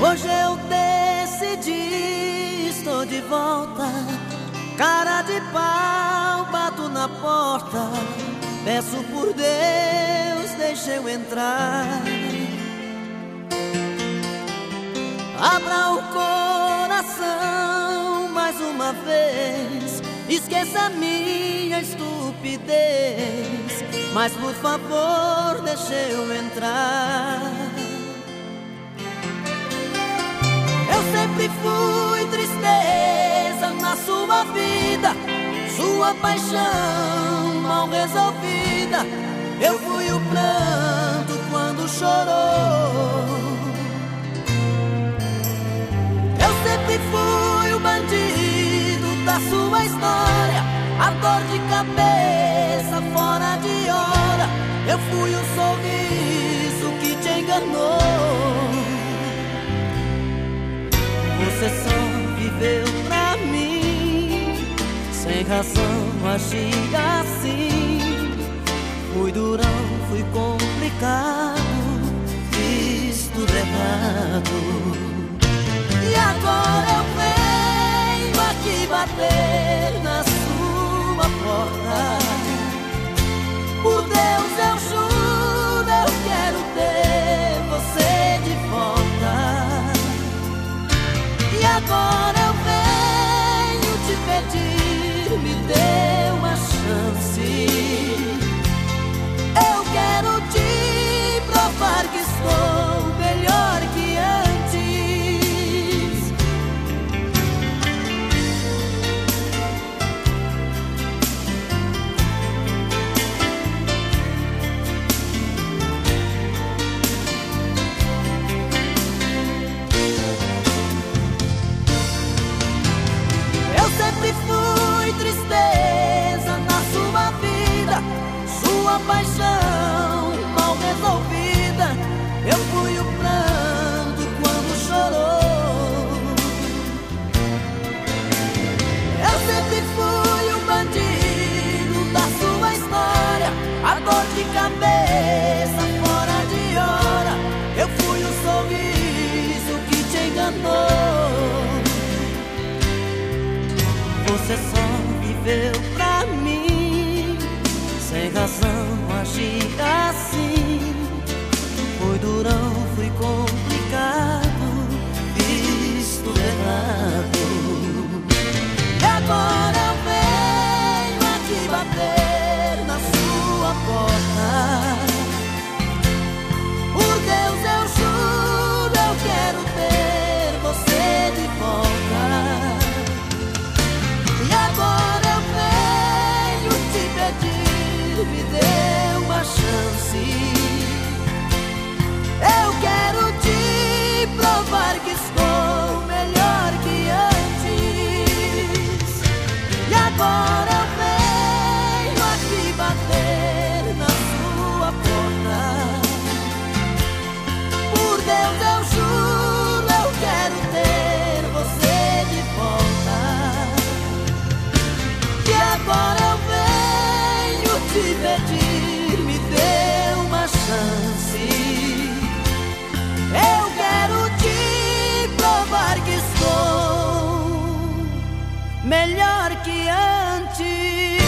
Hoje eu decidi, estou de volta. Cara de pau, bato na porta. Peço por Deus, deixa eu entrar. Abra o coração mais uma vez. Esqueça minha estupidez. Mas por favor, deixa eu entrar. Sempre fui tristeza na sua vida, sua paixão mal resolvida. Eu fui o pranto quando chorou. Eu sempre fui o bandido da sua história, a dor de cabeça fora de hora. Eu fui o sorriso que te enganou. Você só viveu pra mim, sem razão agir assim. Fui durão, fui complicado, fiz tudo errado. for viveu pra mim, sem razão agir assim. Fui durão, fui me dê uma chance. Melhor que antes.